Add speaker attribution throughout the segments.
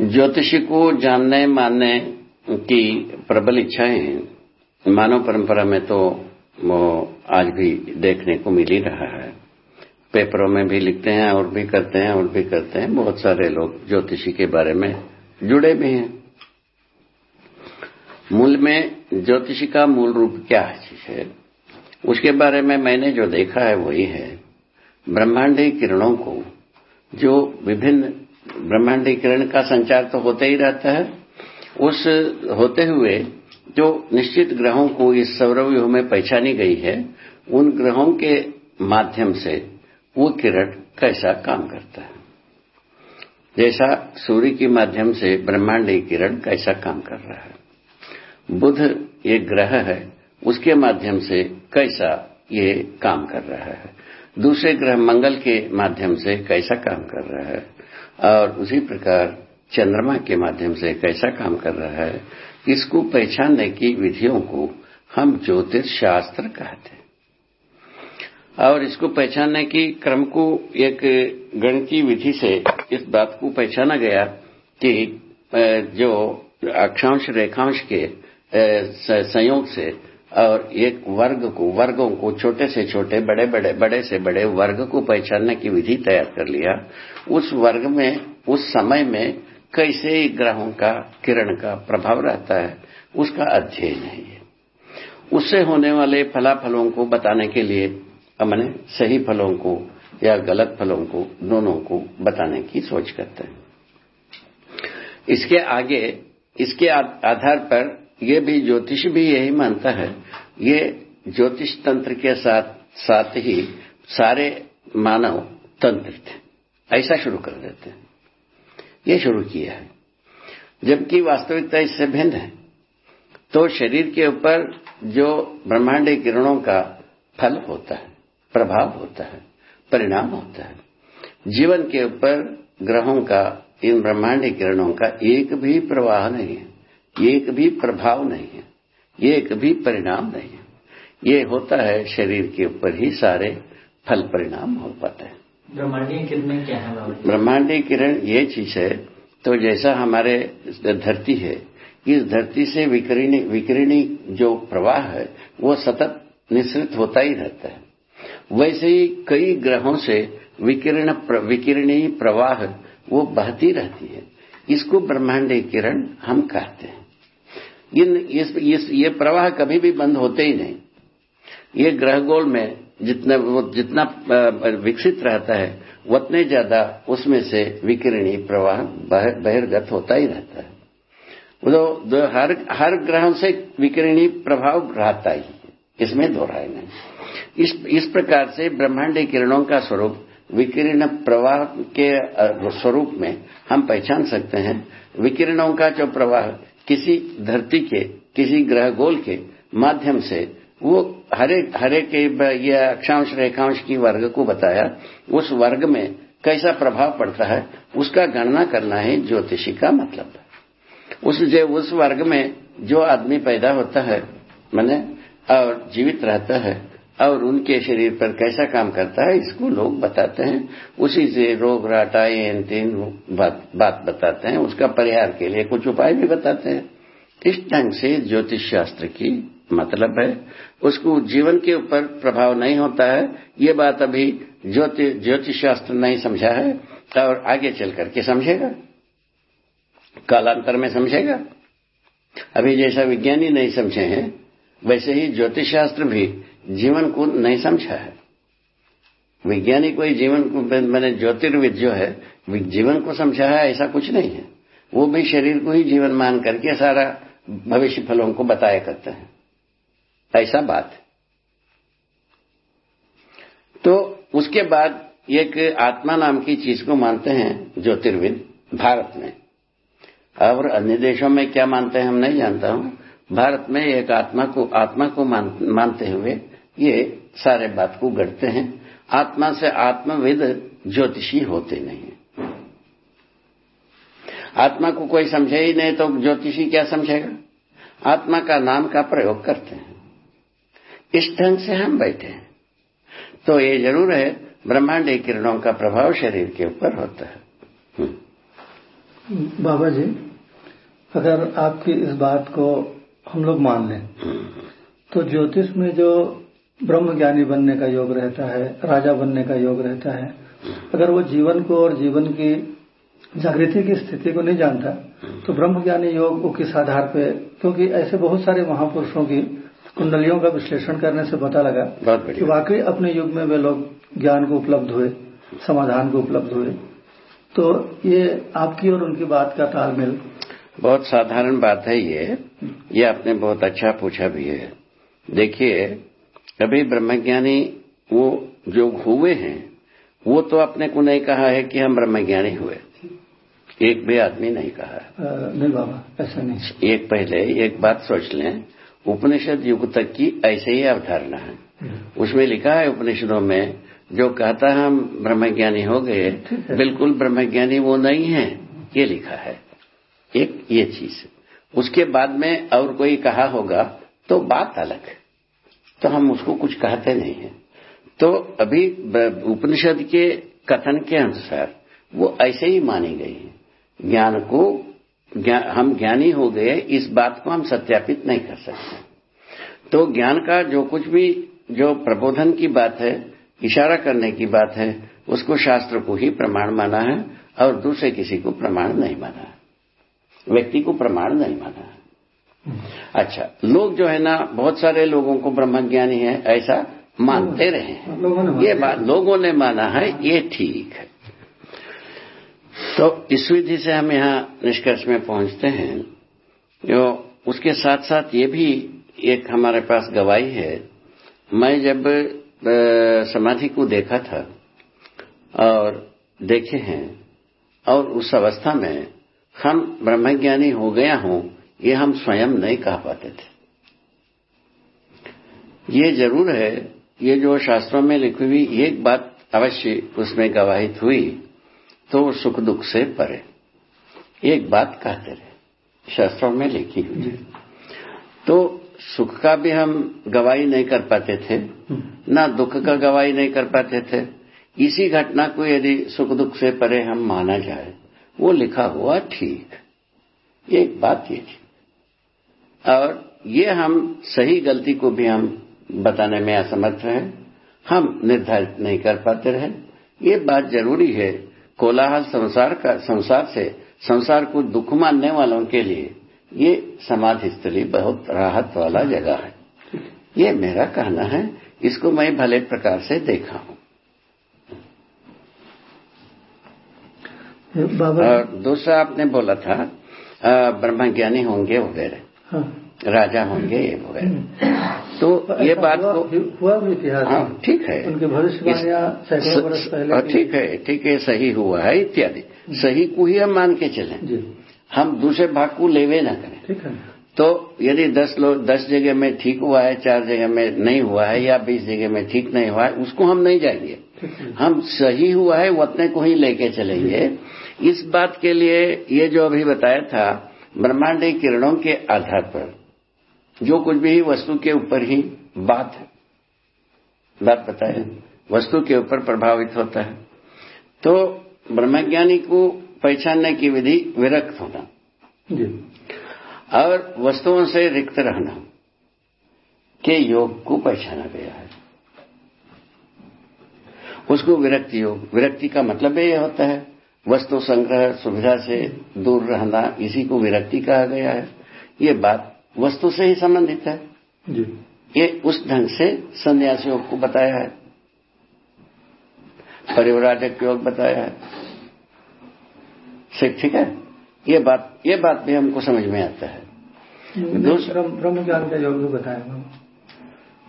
Speaker 1: ज्योतिषी को जानने, मानने की प्रबल इच्छाएँ हैं। मानव परंपरा में तो वो आज भी देखने को मिल ही रहा है। पेपरों में भी लिखते हैं और भी करते हैं और भी करते हैं। बहुत सारे लोग ज्योतिषी के बारे में जुड़े भी हैं। मूल में ज्योतिषी का मूल रूप क्या है उसके बारे में मैंने जो देखा है वही है। ब्रह्मांडी किरणों को जो विभिन्न ब्रह्मांडी किरण का संचार तो होते ही रहता है। उस होते हुए जो निश्चित ग्रहों को इस सौरव्यूह में पहचानी गई है, उन ग्रहों के माध्यम से वो किरण कैसा काम करता है? जैसा सूर्य के माध्यम से ब्रह्मांडी किरण कैसा काम कर रहा है? बुध एक ग्रह है, उसके माध्यम से कैसा ये काम कर रहा है? दूसरे ग्रह मंगल के माध्यम से कैसा काम कर रहा है? और उसी प्रकार चंद्रमा के माध्यम से कैसा काम कर रहा है, इसको पहचानने की विधियों को हम ज्योतिष शास्त्र कहते हैं। और इसको पहचानने की क्रम को एक गणितीय विधि से इस बात को पहचाना गया कि जो अक्षांश रेखांश के संयोग से और एक वर्ग को, वर्गों को छोटे से छोटे, बड़े बड़े बड़े से बड़े वर्ग को पहचानने की विधि तैयार कर लिया। उस वर्ग में, उस समय में कैसे ग्रहों का किरण का प्रभाव रहता है, उसका अध्ययन है ये। उससे होने वाले फलाफलों को बताने के लिए हमने सही फलों को या गलत फलों को, दोनों को बताने की सोच करते हैं। इसके आगे, इसके आधार पर ये भी ज्योतिष भी यही मानता है। ये ज्योतिष तंत्र के साथ साथ ही सारे मानव तंत्र थे ऐसा शुरू कर देते हैं। ये शुरू किया है। जबकि वास्तविकता इससे भिन्न है। तो शरीर के ऊपर जो ब्रह्मांडी किरणों का फल होता है, प्रभाव होता है, परिणाम होता है, जीवन के ऊपर ग्रहों का, इन ब्रह्मांडी किरणों का एक भी प्रवाह नहीं है। एक भी प्रभाव नहीं है। एक भी परिणाम नहीं है। ये होता है शरीर के ऊपर ही सारे फल परिणाम हो पाते हैं।
Speaker 2: ब्रह्मांडीय किरण क्या है
Speaker 1: ब्रह्मांडीय किरण ये चीज़ है तो जैसा हमारे धरती है इस धरती से विकिरणी विकिरणी जो प्रवाह है वो सतत निश्रित होता ही रहता है। वैसे ही कई ग्रहों से विकिरण विकिरणी प्रवाह वो बहती रहती है। इसको ब्रह्मांडीय किरण हम कहते हैं। इन इस, इस ये प्रवाह कभी भी बंद होते ही नहीं। ये ग्रह गोल में जितना वो जितना विकसित रहता है उतने ज़्यादा उसमें से विकिरणी प्रवाह बहिर्गत होता ही रहता है। तो हर हर ग्रह से विकिरणी प्रभाव रहता ही इसमें दो राय नहीं। इस इस प्रकार से ब्रह्मांडी किरणों का स्वरूप विकिरण प्रवाह के स्वरूप में हम पहचान सकते हैं। विकिरणों का जो प्रवाह किसी धरती के, किसी ग्रह गोल के माध्यम से वो हरे हरे के ये अक्षांश, रेखांश की वर्ग को बताया, उस वर्ग में कैसा प्रभाव पड़ता है, उसका गणना करना है ज्योतिषी का मतलब। उस जो, उस वर्ग में जो आदमी पैदा होता है, मैंने, और जीवित रहता है और उनके शरीर पर कैसा काम करता है इसको लोग बताते हैं। उसी से रोग राटा इन तीन बात, बात बताते हैं। उसका परिहार के लिए कुछ उपाय भी बताते हैं। इस ढंग से ज्योतिष शास्त्र की मतलब है। उसको जीवन के ऊपर प्रभाव नहीं होता है। ये बात अभी ज्योतिष शास्त्र नहीं समझा है। और आगे चल करके समझेगा। कालांतर में समझेगा। अभी जैसा विज्ञानी नहीं समझे हैं वैसे ही ज्योतिष शास्त्र भी जीवन को नहीं समझा है। विज्ञानी कोई जीवन को मैंने ज्योतिर्विद जो है जीवन को समझा है ऐसा कुछ नहीं है। वो भी शरीर को ही जीवन मान करके सारा भविष्य फलों को बताया करते हैं। ऐसा बात तो उसके बाद एक आत्मा नाम की चीज़ को मानते हैं ज्योतिर्विद भारत में। और अन्य देशों में क्या मानते हैं हम नहीं जानता हूँ। भारत में एक आत्मा को आत्मा को मान, मानते हुए ये सारे बात को गढ़ते हैं। आत्मा से आत्मविद ज्योतिषी होते नहीं आत्मा को कोई समझे ही नहीं तो ज्योतिषी क्या समझेगा? आत्मा का नाम का प्रयोग करते हैं। इस ढंग से हम बैठे हैं। तो ये ज़रूर है ब्रह्मांडी किरणों का प्रभाव शरीर के ऊपर होता है।
Speaker 3: बाबा जी अगर आपकी इस बात को हम लोग मान लें तो ज्योतिष में जो ब्रह्म ज्ञानी बनने का योग रहता है राजा बनने का योग रहता है। अगर वो जीवन को और जीवन की जागृति की स्थिति को नहीं जानता तो ब्रह्म ज्ञानी योग किस आधार पे क्योंकि ऐसे बहुत सारे महापुरुषों की कुंडलियों का विश्लेषण करने से पता लगा कि वाकई अपने युग में वे लोग ज्ञान को उपलब्ध हुए समाधान को उपलब्ध हुए। तो ये आपकी और उनकी बात का तालमेल।
Speaker 1: बहुत साधारण बात है ये। ये आपने बहुत अच्छा पूछा भी है। देखिए कभी ब्रह्मज्ञानी वो जो हुए हैं वो तो अपने को नहीं कहा है कि हम ब्रह्मज्ञानी हुए। एक भी आदमी नहीं कहा है।
Speaker 3: नहीं बाबा ऐसा नहीं।
Speaker 1: एक पहले एक बात सोच लें उपनिषद युग तक की ऐसे ही अवधारणा है। हम्म। उसमें लिखा है उपनिषदों में जो कहता है हम ब्रह्मज्ञानी हो गए बिल्कुल ब्रह्मज्ञानी वो नहीं है ये लिखा है। एक ये चीज़। उसके बाद में और कोई कहा होगा तो बात अलग है। तो हम उसको कुछ कहते नहीं है। तो अभी उपनिषद के कथन के अनुसार वो ऐसे ही मानी गई है। ज्ञान को ज्ञान, हम ज्ञानी हो गए इस बात को हम सत्यापित नहीं कर सकते। तो ज्ञान का जो कुछ भी जो प्रबोधन की बात है इशारा करने की बात है उसको शास्त्र को ही प्रमाण माना है और दूसरे किसी को प्रमाण नहीं माना है। व्यक्ति को प्रमाण नहीं माना है। अच्छा लोग जो है ना बहुत सारे लोगों को ब्रह्मज्ञानी है ऐसा मानते रहे हैं। ये बात लोगों ने माना है ये ठीक है। तो इस विधि से हम यहाँ निष्कर्ष में पहुँचते हैं। जो उसके साथ साथ ये भी एक हमारे पास गवाही है। मैं जब समाधि को देखा था और देखे हैं और उस अवस्था में हम ब्रह्मज्ञानी हो गया हूँ ये हम स्वयं नहीं कह पाते थे। ये ज़रूर है ये जो शास्त्रों में लिखी हुई एक बात अवश्य उसमें गवाहित हुई तो सुख दुख से परे। एक बात कहते रहे शास्त्रों में लिखी हुई। तो सुख का भी हम गवाही नहीं कर पाते थे ना दुख का गवाही नहीं कर पाते थे। इसी घटना को यदि सुख दुख से परे हम माना जाए वो लिखा हुआ ठीक। एक बात ये थी। और ये हम सही गलती को भी हम बताने में असमर्थ रहे हम निर्धारित नहीं कर पाते रहे। ये बात ज़रूरी है कोलाहल संसार का संसार से संसार को दुख मानने वालों के लिए। ये समाधि स्थली बहुत राहत वाला जगह है। ये मेरा कहना है। इसको मैं भले प्रकार से देखा हूँ। और दूसरा आपने बोला था ब्रह्मज्ञानी होंगे वगैरह। हाँ। राजा होंगे ये वगैरह हम्म। तो ये बात को
Speaker 3: हुआ भी इतिहास
Speaker 1: हाँ ठीक है।
Speaker 3: उनके पहले हाँ,
Speaker 1: ठीक है ठीक है सही हुआ है इत्यादि। हम्म। सही को ही हम मान के चले। हम दूसरे भाग को लेवे ना करें।
Speaker 3: ठीक है।
Speaker 1: तो यदि दस लोग दस जगह में ठीक हुआ है चार जगह में नहीं हुआ है या बीस जगह में ठीक नहीं हुआ है उसको हम नहीं जाएँगे। हम सही हुआ है अपने को ही लेके चलेंगे। इस बात के लिए ये जो अभी बताया था ब्रह्मांडी किरणों के आधार पर जो कुछ भी वस्तु के ऊपर ही बात है बात बताए वस्तु के ऊपर प्रभावित होता है तो ब्रह्मज्ञानी को पहचानने की विधि विरक्त होना और वस्तुओं से रिक्त रहना के योग को पहचाना गया है। उसको विरक्ति योग विरक्ति का मतलब यह होता है वस्तु संग्रह सुविधा से दूर रहना इसी को विरक्ति कहा गया है। ये बात वस्तु से ही संबंधित है।
Speaker 3: जी।
Speaker 1: ये उस ढंग से संन्यास योग को बताया है। परिवराजक योग बताया है। ठीक है? ये बात ये बात भी हमको समझ में आता है।
Speaker 3: ब्रह्म ज्ञान का योग भी बताया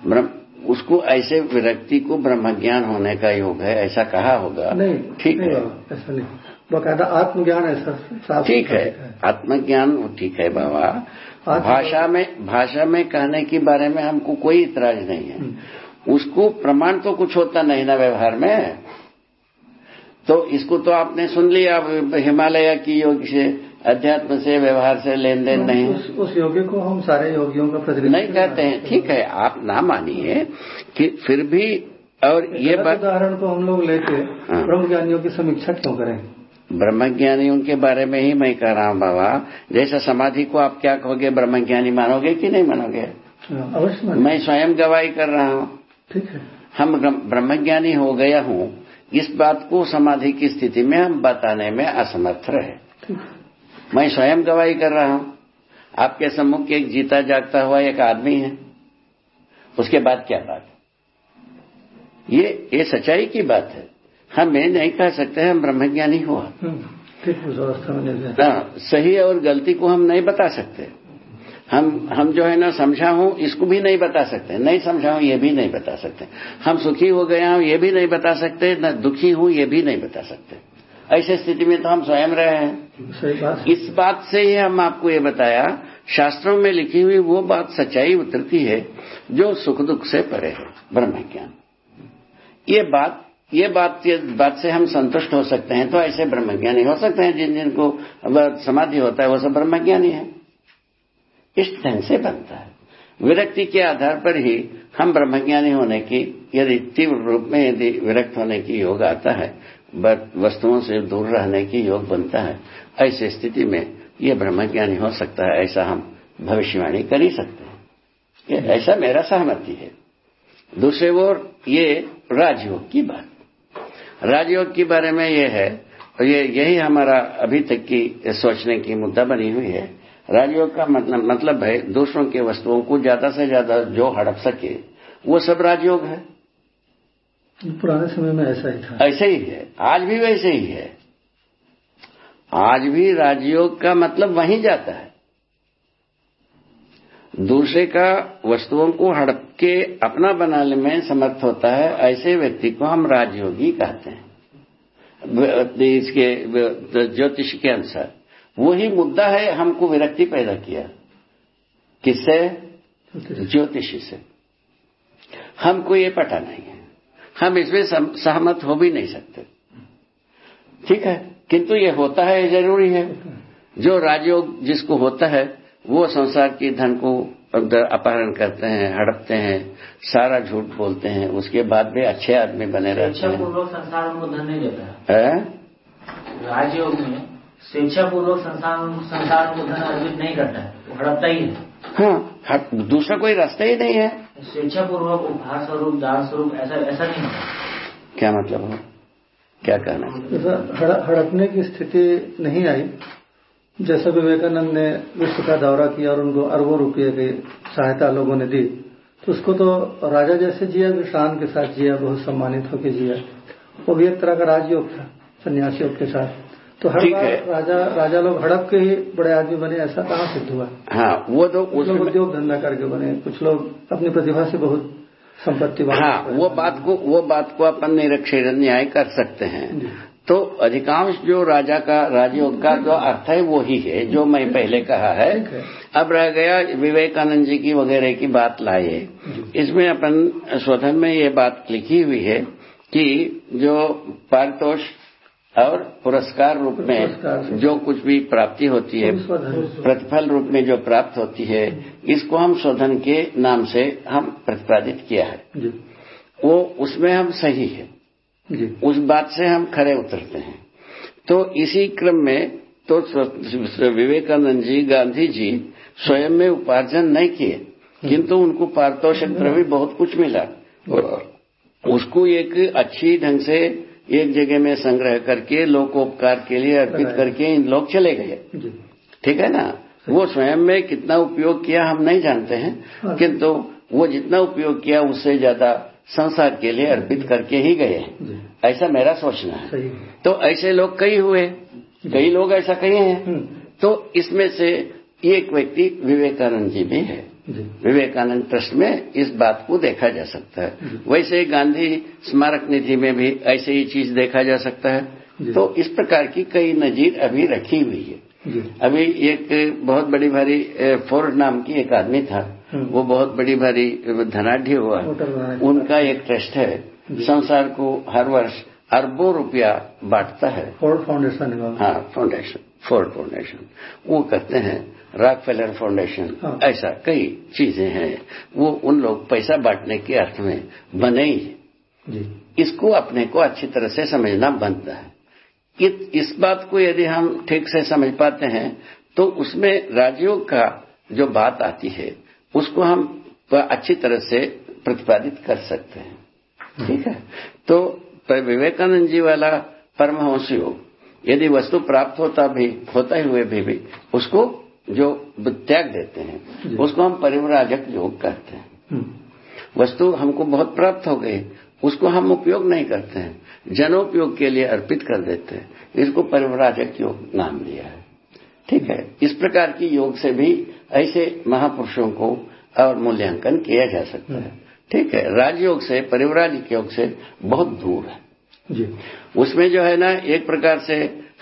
Speaker 1: ब्रह्म उसको ऐसे विरक्ति को ब्रह्म ज्ञान होने का योग है ऐसा कहा होगा।
Speaker 3: नहीं
Speaker 1: ठीक
Speaker 3: है। ऐसा नहीं। बकायदा आत्मज्ञान ऐसा
Speaker 1: ठीक है। आत्मज्ञान ठीक है बाबा। भाषा में भाषा में कहने के बारे में हमको कोई इतराज नहीं है। हम्म। उसको प्रमाण तो कुछ होता नहीं ना व्यवहार में। तो इसको तो आपने सुन लिया हिमालय की योग से अध्यात्म से व्यवहार से लेन देन नहीं
Speaker 3: उस, उस योगी को हम सारे योगियों का प्रतिनिधित्व
Speaker 1: नहीं कहते हैं। ठीक है आप ना मानिए कि फिर भी और ये
Speaker 3: उदाहरण को हम लोग लेके हाँ। ब्रह्म ज्ञानियों की समीक्षा क्यों करें?
Speaker 1: ब्रह्मज्ञानियों के बारे में ही मैं कह रहा हूँ बाबा। जैसे समाधि को आप क्या कहोगे ब्रह्मज्ञानी मानोगे कि नहीं मानोगे?
Speaker 3: हाँ, अवश्य
Speaker 1: मैं स्वयं गवाही कर रहा हूँ।
Speaker 3: ठीक है।
Speaker 1: हम ब्रह्म- ब्रह्मज्ञानी हो गया हूँ। इस बात को समाधि की स्थिति में हम बताने में असमर्थ रहे। मैं स्वयं गवाही कर रहा हूँ। आपके सम्मुख एक जीता जागता हुआ एक आदमी है। उसके बाद क्या बात? ये ये सच्चाई की बात है। हम ये नहीं कह सकते हम ब्रह्मज्ञानी हुआ।
Speaker 3: हम्म, में
Speaker 1: हाँ, सही और गलती को हम नहीं बता सकते। हम हम जो है ना समझा हूँ इसको भी नहीं बता सकते नहीं समझा हूँ ये भी नहीं बता सकते। हम सुखी हो गया हूँ ये भी नहीं बता सकते न दुखी हूँ ये भी नहीं बता सकते। ऐसी स्थिति में तो हम स्वयं रहे हैं।
Speaker 3: सही बात।
Speaker 1: इस बात से ही हम आपको ये बताया शास्त्रों में लिखी हुई वो बात सच्चाई उतरती है जो सुख दुख से परे है ब्रह्म ज्ञान ये बात ये बात ये बात से हम संतुष्ट हो सकते हैं तो ऐसे ब्रह्मज्ञानी हो सकते हैं, जिन, जिनको समाधि होता है, वो सब ब्रह्मज्ञानी है। इस ढंग से बनता है। विरक्ति के आधार पर ही हम ब्रह्मज्ञानी होने की, यदि तीव्र रूप में यदि विरक्त होने की योग आता है, ब- वस्तुओं से दूर रहने की योग बनता है, ऐसी स्थिति में ये ब्रह्मज्ञानी हो सकता है, ऐसा हम भविष्यवाणी कर ही सकते हैं। ऐसा मेरा सहमति है। दूसरे ओर ये राजयोग की बात। राजयोग के बारे में ये है और ये यही हमारा अभी तक की सोचने की मुद्दा बनी हुई है। राजयोग का मतलब मतलब है दूसरों के वस्तुओं को ज़्यादा से ज़्यादा जो हड़प सके वो सब राजयोग है।
Speaker 3: पुराने समय में ऐसा ही था।
Speaker 1: ऐसे ही है। आज भी वैसे ही है। आज भी राजयोग का मतलब वहीं जाता है। दूसरे का वस्तुओं को हड़प के अपना बनाने में समर्थ होता है ऐसे व्यक्ति को हम राजयोगी कहते हैं। इसके व- ज्योतिष के अनुसार। वही मुद्दा है हमको विरक्ति पैदा किया। किससे? ज्योतिषी। से। हमको ये पता नहीं है। हम इसमें सहमत हो भी नहीं सकते। ठीक है? किंतु ये होता है ज़रूरी है। जो राजयोग जिसको होता है वो संसार के धन को अंदर अपहरण करते हैं हड़पते हैं सारा झूठ बोलते हैं उसके बाद भी अच्छे आदमी बने रहते हैं।
Speaker 2: पूर्वक संसार उनको धन नहीं देता है। राजयोग में स्वेच्छा पूर्वक संसार संसार उनको धन अर्जित नहीं करता है हड़पता ही है।
Speaker 1: हाँ दूसरा कोई रास्ता ही नहीं है।
Speaker 2: स्वेच्छा पूर्वक उपहार स्वरूप दान स्वरूप ऐसा ऐसा नहीं होता।
Speaker 1: क्या मतलब हो क्या कहना है?
Speaker 3: हड़पने की स्थिति नहीं आई। जैसा विवेकानंद ने विश्व का दौरा किया और उनको अरबों रुपये की सहायता लोगों ने दी तो उसको तो राजा जैसे जिया शान के साथ जिया बहुत सम्मानित होकर जिया। वो भी एक तरह का राजयोग था सन्यासियों के साथ। तो हर बार राजा राजा लोग हड़प के ही बड़े आदमी बने ऐसा कहाँ सिद्ध हुआ?
Speaker 1: हाँ वो तो
Speaker 3: कुछ लोग उद्योग धंधा करके बने कुछ लोग अपनी प्रतिभा से बहुत संपत्ति
Speaker 1: हाँ वो बात को वो बात को अपन निरक्षर न्याय कर सकते हैं। तो अधिकांश जो राजा का राजयोग का जो अर्थ है वो ही है जो मैं पहले कहा है। अब रह गया विवेकानंद जी की वगैरह की बात लाए। इसमें अपन स्वधन में ये बात लिखी हुई है कि जो पारितोष और पुरस्कार रूप में जो कुछ भी प्राप्ति होती है प्रतिफल रूप में जो प्राप्त होती है इसको हम शोधन के नाम से हम प्रतिपादित किया है। वो उसमें हम सही है। उस बात से हम खड़े उतरते हैं। तो इसी क्रम में तो विवेकानंद जी गांधी जी स्वयं में उपार्जन नहीं किए किंतु उनको पारितोषिक द्रव्य बहुत कुछ मिला। और उसको एक अच्छी ढंग से एक जगह में संग्रह करके लोकोपकार के लिए अर्पित करके इन लोग चले गए। ठीक है ना? वो स्वयं में कितना उपयोग किया हम नहीं जानते हैं
Speaker 3: हाँ।
Speaker 1: किंतु वो जितना उपयोग किया उससे ज़्यादा संसार के लिए अर्पित करके ही गए ऐसा मेरा सोचना है। तो ऐसे लोग कई हुए कई लोग ऐसा कहे हैं।
Speaker 3: हम्म,
Speaker 1: तो इसमें से एक व्यक्ति विवेकानंद जी भी है। विवेकानंद ट्रस्ट में इस बात को देखा जा सकता है। वैसे गांधी स्मारक निधि में भी ऐसे ही चीज़ देखा जा सकता है। तो इस प्रकार की कई नजीर अभी रखी हुई है। अभी एक बहुत बड़ी भारी फोर्ड नाम की एक आदमी था। वो बहुत बड़ी भारी धनाढ़ हुआ उनका एक ट्रस्ट है। संसार को हर वर्ष अरबों रुपया बांटता है।
Speaker 3: फोर्ड फाउंडेशन हाँ
Speaker 1: फाउंडेशन फोर्ड फाउंडेशन वो कहते हैं रॉक फेलर फाउंडेशन
Speaker 3: हाँ।
Speaker 1: ऐसा कई चीज़ें हैं। वो उन लोग पैसा बांटने के अर्थ में बने ही इसको अपने को अच्छी तरह से समझना बनता है। इस बात को यदि हम ठीक से समझ पाते हैं तो उसमें राजयोग का जो बात आती है उसको हम अच्छी तरह से प्रतिपादित कर सकते हैं। ठीक है? तो विवेकानंद जी वाला परमहंस योग यदि वस्तु प्राप्त होता भी होता ही हुए भी, भी उसको जो त्याग देते हैं उसको हम परिवराजक योग कहते हैं। हम्म। वस्तु हमको बहुत प्राप्त हो गई उसको हम उपयोग नहीं करते हैं। जनोपयोग के लिए अर्पित कर देते हैं। इसको परिवराजक योग नाम दिया है। ठीक है। इस प्रकार की योग से भी ऐसे महापुरुषों को और मूल्यांकन किया जा सकता है। ठीक है राजयोग से परिवराजिक योग से बहुत दूर है। जी। उसमें जो है ना एक प्रकार से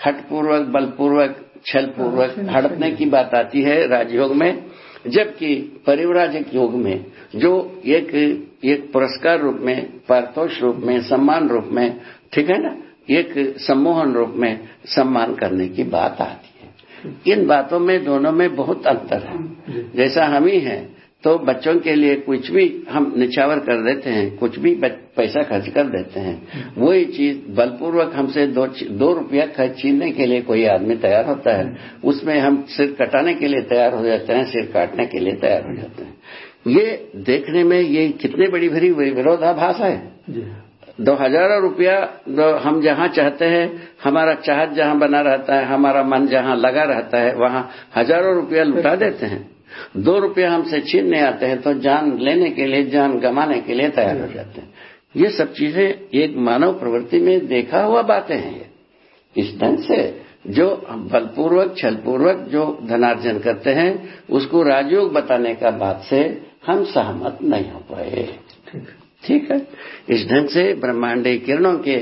Speaker 1: हटपूर्वक बलपूर्वक छल पूर्वक हड़पने की बात आती है राजयोग में जबकि परिवराजक योग में जो एक एक पुरस्कार रूप में पारितोष रूप में सम्मान रूप में ठीक है ना एक सम्मोहन रूप में सम्मान करने की बात आती है। इन बातों में दोनों में बहुत अंतर है। जैसा हम ही हैं तो बच्चों के लिए कुछ भी हम निछावर कर देते हैं कुछ भी पैसा खर्च कर देते हैं। वही चीज़ बलपूर्वक हमसे दो दो रुपया खर्च छीनने के लिए कोई आदमी तैयार होता है उसमें हम सिर कटाने के लिए तैयार हो जाते हैं सिर काटने के लिए तैयार हो जाते हैं। ये देखने में ये कितनी बड़ी भरी विरोधाभास है। दो हज़ारों रुपया हम जहाँ चाहते हैं, हमारा चाहत जहाँ बना रहता है, हमारा मन जहाँ लगा रहता है, वहाँ हज़ारों रुपया लुटा देते हैं। दो रुपये हमसे छीनने आते हैं तो जान लेने के लिए, जान गंवाने के लिए तैयार हो जाते हैं। ये सब चीज़ें एक मानव प्रवृत्ति में देखा हुआ बातें हैं इस ढंग से जो बलपूर्वक, छलपूर्वक जो धनार्जन करते हैं, उसको राजयोग बताने का बात से हम सहमत नहीं हो पाए। ठीक है। इस ढंग से ब्रह्मांडीय किरणों के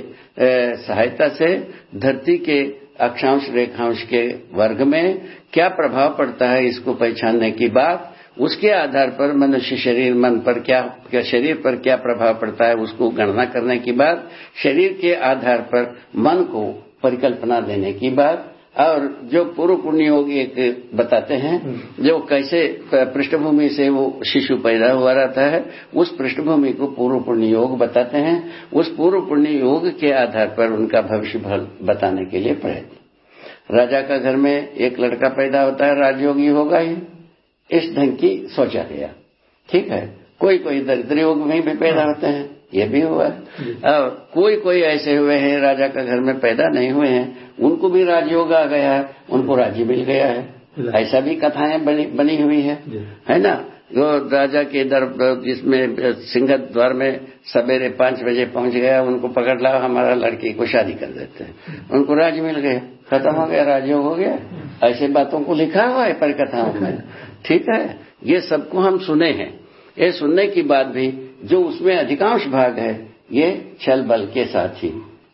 Speaker 1: सहायता से धरती के अक्षांश रेखांश के वर्ग में क्या प्रभाव पड़ता है इसको पहचानने की बात उसके आधार पर मनुष्य शरीर मन पर क्या, क्या शरीर पर क्या प्रभाव पड़ता है उसको गणना करने की बात शरीर के आधार पर मन को परिकल्पना देने की बात और जो पूर्व पुण्य योग एक बताते हैं जो कैसे पृष्ठभूमि से वो शिशु पैदा हुआ रहता है उस पृष्ठभूमि को पूर्व पुण्य योग बताते हैं। उस पूर्व पुण्य योग के आधार पर उनका भविष्य फल बताने के लिए प्रयत्न। राजा का घर में एक लड़का पैदा होता है राजयोगी होगा ही। इस ढंग की सोचा गया। ठीक है? कोई कोई दरिद्र योग में भी पैदा होते हैं। ये भी हुआ और कोई कोई ऐसे हुए हैं राजा का घर में पैदा नहीं हुए हैं उनको भी राजयोग आ गया है उनको राज्य मिल गया है। ऐसा भी कथाएँ बनी, बनी हुई है। है ना? जो राजा के दर जिसमें सिंह द्वार में सवेरे पाँच बजे पहुँच गया उनको पकड़ ला हमारा लड़की को शादी कर देते हैं। उनको राज मिल गया खत्म हो गया राजयोग हो गया। ऐसे बातों को लिखा हुआ है परिकथाओं में। ठीक है? ये सबको हम सुने हैं। ये सुनने की बात भी जो उसमें अधिकांश भाग है ये छल बल के साथ ही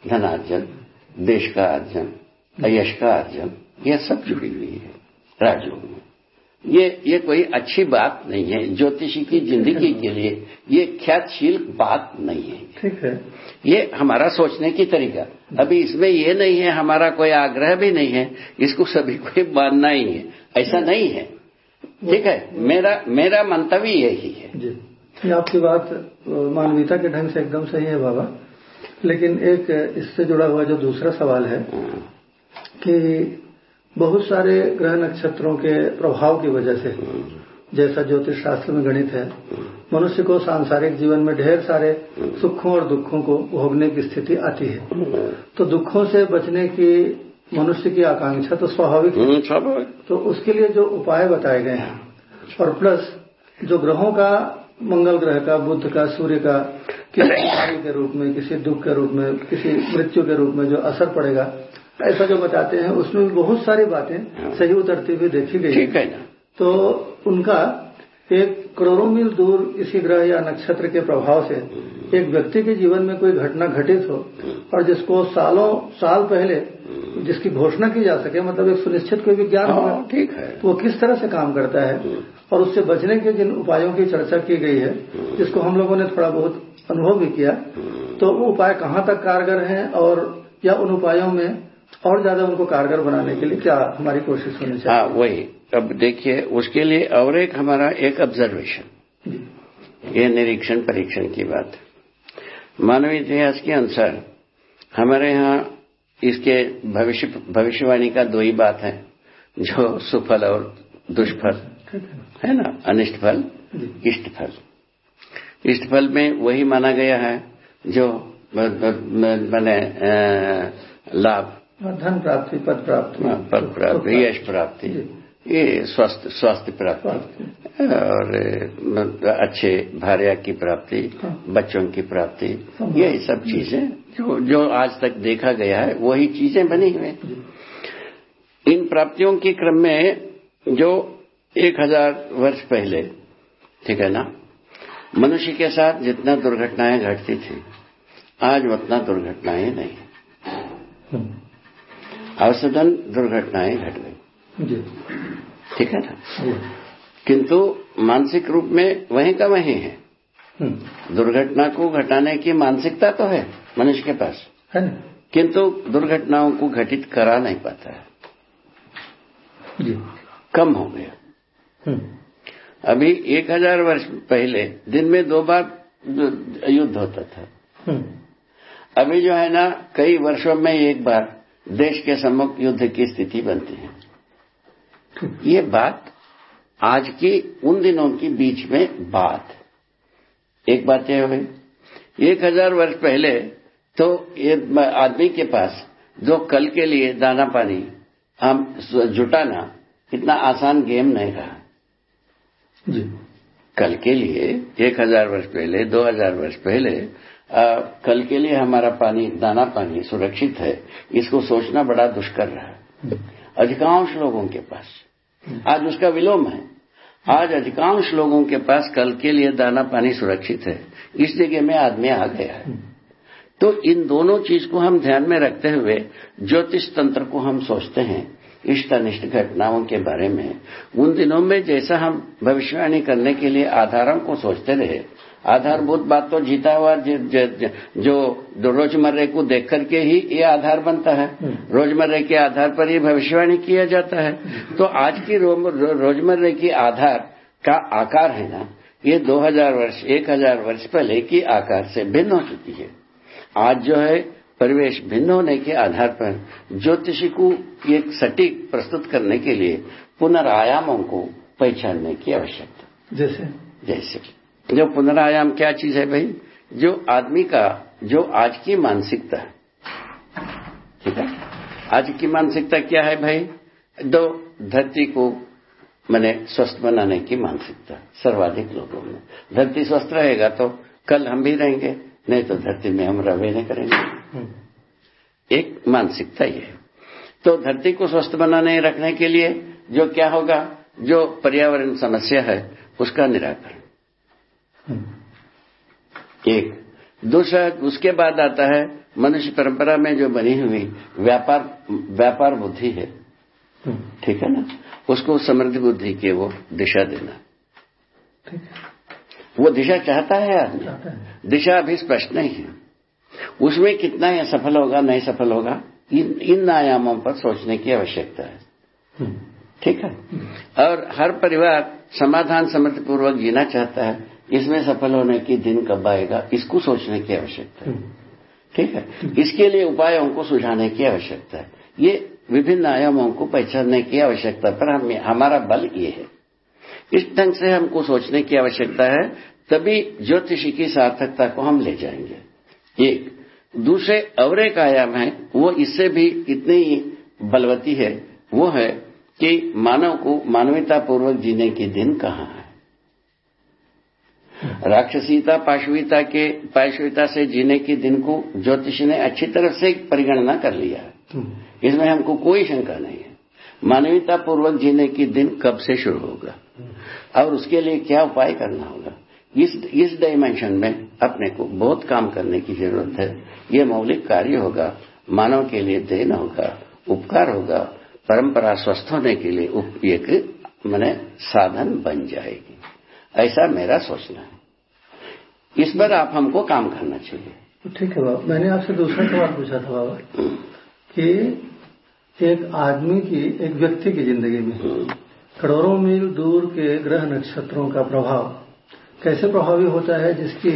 Speaker 1: धनार्जन देश का अर्जन यश का अर्जन यह सब जुड़ी हुई है राजयोग में। ये ये कोई अच्छी बात नहीं है ज्योतिषी की ज़िंदगी के लिए ये ख्यातशील बात नहीं है।
Speaker 3: ठीक है।
Speaker 1: ये हमारा सोचने की तरीका। अभी इसमें ये नहीं है हमारा कोई आग्रह भी नहीं है इसको सभी को मानना ही है। ऐसा नहीं है। ठीक है? मेरा मेरा मंतव्य यही है।
Speaker 3: जी आपकी बात मानवीयता के ढंग से एकदम सही है बाबा। लेकिन एक इससे जुड़ा हुआ जो दूसरा सवाल है कि बहुत सारे ग्रह नक्षत्रों के प्रभाव की वजह से जैसा ज्योतिष शास्त्र में गणित है मनुष्य को सांसारिक जीवन में ढेर सारे सुखों और दुखों को भोगने की स्थिति आती है। तो दुखों से बचने की मनुष्य की आकांक्षा तो स्वाभाविक है।
Speaker 1: हम्म,
Speaker 3: तो उसके लिए जो उपाय बताए गए हैं और प्लस जो ग्रहों का मंगल ग्रह का बुद्ध का सूर्य का किसी बीमारी के रूप में किसी दुख के रूप में किसी मृत्यु के रूप में जो असर पड़ेगा ऐसा जो बताते हैं उसमें भी बहुत सारी बातें। सही उतरती हुई देखी गई
Speaker 1: ठीक है
Speaker 3: तो उनका एक करोड़ों मील दूर इसी ग्रह या नक्षत्र के प्रभाव से एक व्यक्ति के जीवन में कोई घटना घटित हो और जिसको सालों साल पहले जिसकी घोषणा की जा सके मतलब एक सुनिश्चित कोई विज्ञान
Speaker 1: हाँ, होगा ठीक है।
Speaker 3: वो किस तरह से काम करता है और उससे बचने के जिन उपायों की चर्चा की गई है जिसको हम लोगों ने थोड़ा बहुत अनुभव भी किया तो वो उपाय कहाँ तक कारगर हैं और या उन उपायों में और ज़्यादा उनको कारगर बनाने के लिए क्या हमारी कोशिश होनी चाहिए?
Speaker 1: हाँ वही। अब देखिए उसके लिए और एक हमारा एक ऑब्जर्वेशन ये निरीक्षण परीक्षण की बात। मानव इतिहास के अनुसार हमारे यहाँ इसके भविष्य भविष्यवाणी का दो ही बात है जो सुफल और दुष्फल है ना? अनिष्ट फल इष्ट फल इष्ट फल में वही माना गया है जो मैंने लाभ।
Speaker 3: धन प्राप्ति पद प्राप्ति।
Speaker 1: पद प्राप्ति यश प्राप्ति। ये स्वास्थ्य स्वास्थ्य प्राप्ति। और अच्छे भार्या की प्राप्ति बच्चों की प्राप्ति ये सब चीज़ें जो जो आज तक देखा गया है वही चीज़ें बनी हुई हैं। इन प्राप्तियों के क्रम में जो एक हज़ार वर्ष पहले ठीक है ना? मनुष्य के साथ जितना दुर्घटनाएँ घटती थी आज उतना दुर्घटनाएँ नहीं। औसधन दुर्घटनाएँ घट गई। ठीक है ना? किंतु मानसिक रूप में वहीं का वहीं है। दुर्घटना को घटाने की मानसिकता तो है मनुष्य के पास।
Speaker 3: है
Speaker 1: किंतु दुर्घटनाओं को घटित करा नहीं पाता है।
Speaker 3: जी।
Speaker 1: कम हो गया। अभी एक हज़ार वर्ष पहले दिन में दो बार युद्ध होता था। अभी जो है ना कई वर्षों में एक बार देश के सम्मुख युद्ध की स्थिति बनती है। ये बात आज की उन दिनों की बीच में बात एक बात यह हुई? एक हज़ार वर्ष पहले तो ये आदमी के पास जो कल के लिए दाना पानी हम जुटाना इतना आसान गेम नहीं रहा।
Speaker 3: जी।
Speaker 1: कल के लिए एक हज़ार वर्ष पहले दो हज़ार वर्ष पहले आ, कल के लिए हमारा पानी दाना पानी सुरक्षित है इसको सोचना बड़ा दुष्कर रहा। अधिकांश लोगों के पास। आज उसका विलोम है। आज अधिकांश लोगों के पास कल के लिए दाना पानी सुरक्षित है। इस जगह में आदमी आ गया है। तो इन दोनों चीज़ को हम ध्यान में रखते हुए ज्योतिष तंत्र को हम सोचते हैं इष्ट अनिष्ट घटनाओं के बारे में। उन दिनों में जैसा हम भविष्यवाणी करने के लिए आधारों को सोचते रहे आधारभूत बात तो जीता हुआ ज, ज, ज, जो रोजमर्रे को देख करके ही ये आधार बनता है। रोजमर्रे के आधार पर ही भविष्यवाणी किया जाता है। तो आज की रो, रो, रोजमर्रे की आधार का आकार है ना ये 2000 वर्ष 1000 वर्ष पहले की आकार से भिन्न हो चुकी है। आज जो है परिवेश भिन्न होने के आधार पर ज्योतिषी को एक सटीक प्रस्तुत करने के लिए पुनरायामों को पहचानने की आवश्यकता।
Speaker 3: जैसे?
Speaker 1: जैसे। जो पुनरायाम क्या चीज़ है भाई? जो आदमी का, जो आज की मानसिकता है। ठीक है? आज की मानसिकता क्या है भाई? दो, धरती को मैंने स्वस्थ बनाने की मानसिकता, सर्वाधिक लोगों में। धरती स्वस्थ रहेगा तो कल हम भी रहेंगे, नहीं तो धरती में हम रवे नहीं करेंगे। एक मानसिकता ये है। तो धरती को स्वस्थ बनाने रखने के लिए जो क्या होगा? जो पर्यावरण समस्या है, उसका निराकरण। एक। दूसरा उसके बाद आता है मनुष्य परंपरा में जो बनी हुई व्यापार व्यापार बुद्धि है। ठीक है ना? उसको समृद्धि बुद्धि की वो दिशा देना। वो दिशा चाहता है आदमी दिशा अभी स्पष्ट नहीं है। उसमें कितना यह सफल होगा नहीं सफल होगा इन इन आयामों पर सोचने की आवश्यकता है। ठीक है? और हर परिवार समाधान समृद्धि पूर्वक जीना चाहता है। इसमें सफल होने की दिन कब आएगा, इसको सोचने की आवश्यकता है। ठीक है? इसके लिए उपायों को सुझाने की आवश्यकता है। ये विभिन्न आयामों को पहचानने की आवश्यकता पर हम, हमारा बल ये है। इस ढंग से हमको सोचने की आवश्यकता है, तभी ज्योतिषी की सार्थकता को हम ले जाएँगे। एक, दूसरे और एक आयाम है, वो इससे भी इतनी ही बलवती है, वो है कि मानव को मानवीयता पूर्वक जीने के दिन कहाँ राक्षसीता पाशविता के पाशविता से जीने के दिन को ज्योतिष ने अच्छी तरह से परिगणना कर लिया। है इसमें हमको कोई शंका नहीं है। मानवीयता पूर्वक जीने के दिन कब से शुरू होगा? और उसके लिए क्या उपाय करना होगा? इस इस डायमेंशन में अपने को बहुत काम करने की ज़रूरत है। ये मौलिक कार्य होगा मानव के लिए देन होगा उपकार होगा परंपरा स्वस्थ होने के लिए एक मैंने साधन बन जाएगी। ऐसा मेरा सोचना है। इस पर आप हमको काम करना चाहिए।
Speaker 3: ठीक है बाबा मैंने आपसे दूसरा सवाल पूछा था बाबा कि एक आदमी की एक व्यक्ति की ज़िंदगी में करोड़ों मील दूर के ग्रह नक्षत्रों का प्रभाव कैसे प्रभावी होता है जिसकी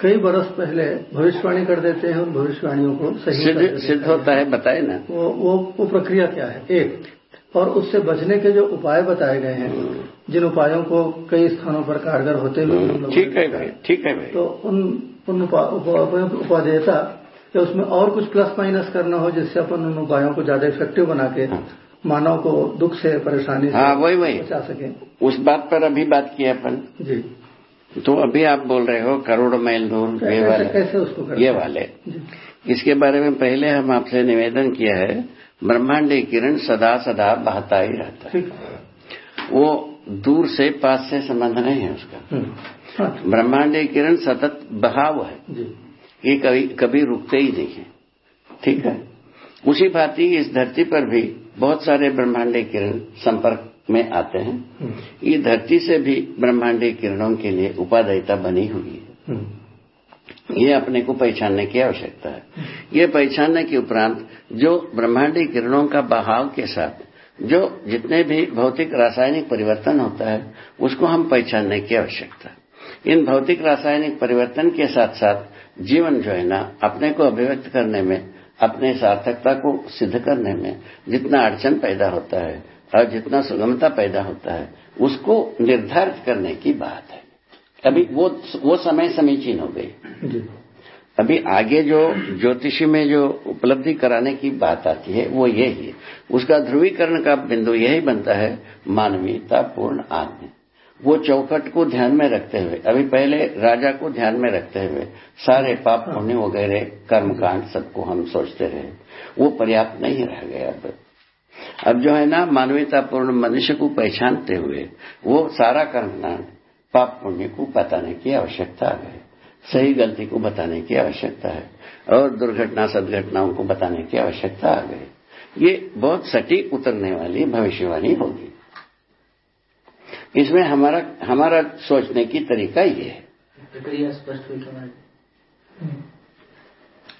Speaker 3: कई बरस पहले भविष्यवाणी कर देते हैं उन भविष्यवाणियों को सही
Speaker 1: सिद्ध सिद्ध होता है बताए ना।
Speaker 3: वो वो वो प्रक्रिया क्या है? एक और उससे बचने के जो उपाय बताए गए हैं जिन उपायों को कई स्थानों पर कारगर होते हुए
Speaker 1: ठीक है भाई ठीक है भाई।
Speaker 3: तो उन उन उपा, उपा, उपा- उपादेयता या उसमें और कुछ प्लस माइनस करना हो जिससे अपन उन उपायों को ज़्यादा इफ़ेक्टिव बना के मानव को दुख से परेशानी
Speaker 1: हाँ वही वही।
Speaker 3: बचा सके।
Speaker 1: उस बात पर अभी बात की अपन।
Speaker 3: जी।
Speaker 1: तो अभी आप बोल रहे हो करोड़ माइल दूर ये
Speaker 3: कैसे
Speaker 1: वाले।
Speaker 3: कैसे उसको
Speaker 1: ये वाले। इसके बारे में पहले हम आपसे निवेदन किया है ब्रह्मांडी किरण सदा सदा बहता ही रहता है। वो दूर से पास से संबंध नहीं है उसका।
Speaker 3: हम्म, हाँ।
Speaker 1: ब्रह्मांडी किरण सतत बहाव है। ये कभी कभी रुकते ही नहीं है। ठीक है? उसी भांति इस धरती पर भी बहुत सारे ब्रह्मांडी किरण संपर्क में आते हैं।
Speaker 3: हम्म,
Speaker 1: ये धरती से भी ब्रह्मांडी किरणों के लिए उपादेयता बनी हुई है।
Speaker 3: हम्म,
Speaker 1: ये अपने को पहचानने की आवश्यकता है। ये पहचानने के उपरांत जो ब्रह्मांडी किरणों का बहाव के साथ, जो जितने भी भौतिक रासायनिक परिवर्तन होता है, उसको हम पहचानने की आवश्यकता है। इन भौतिक रासायनिक परिवर्तन के साथ साथ जीवन जो है ना, अपने को अभिव्यक्त करने में, अपने सार्थकता को सिद्ध करने में जितना अड़चन पैदा होता है और जितना सुगमता पैदा होता है, उसको निर्धारित करने की बात अभी वो वो समय समीचीन हो गई। अभी आगे जो ज्योतिषी में जो उपलब्धि कराने की बात आती है वो यही है उसका ध्रुवीकरण का बिंदु यही बनता है मानवीयता पूर्ण आदमी वो चौखट को ध्यान में रखते हुए अभी पहले राजा को ध्यान में रखते हुए सारे पाप पुण्य वगैरह कर्मकांड सबको हम सोचते रहे। वो पर्याप्त नहीं रह गया अब। अब जो है ना मानवीयतापूर्ण मनुष्य को पहचानते हुए वो सारा कर्मकांड पाप पुण्य को बताने की आवश्यकता आ गई सही गलती को बताने की आवश्यकता है और दुर्घटना सदघटनाओं को बताने की आवश्यकता आ गई। ये बहुत सटीक उतरने वाली भविष्यवाणी होगी। इसमें हमारा हमारा सोचने की तरीका ये है।
Speaker 2: प्रक्रिया स्पष्ट हुई तुम्हारी।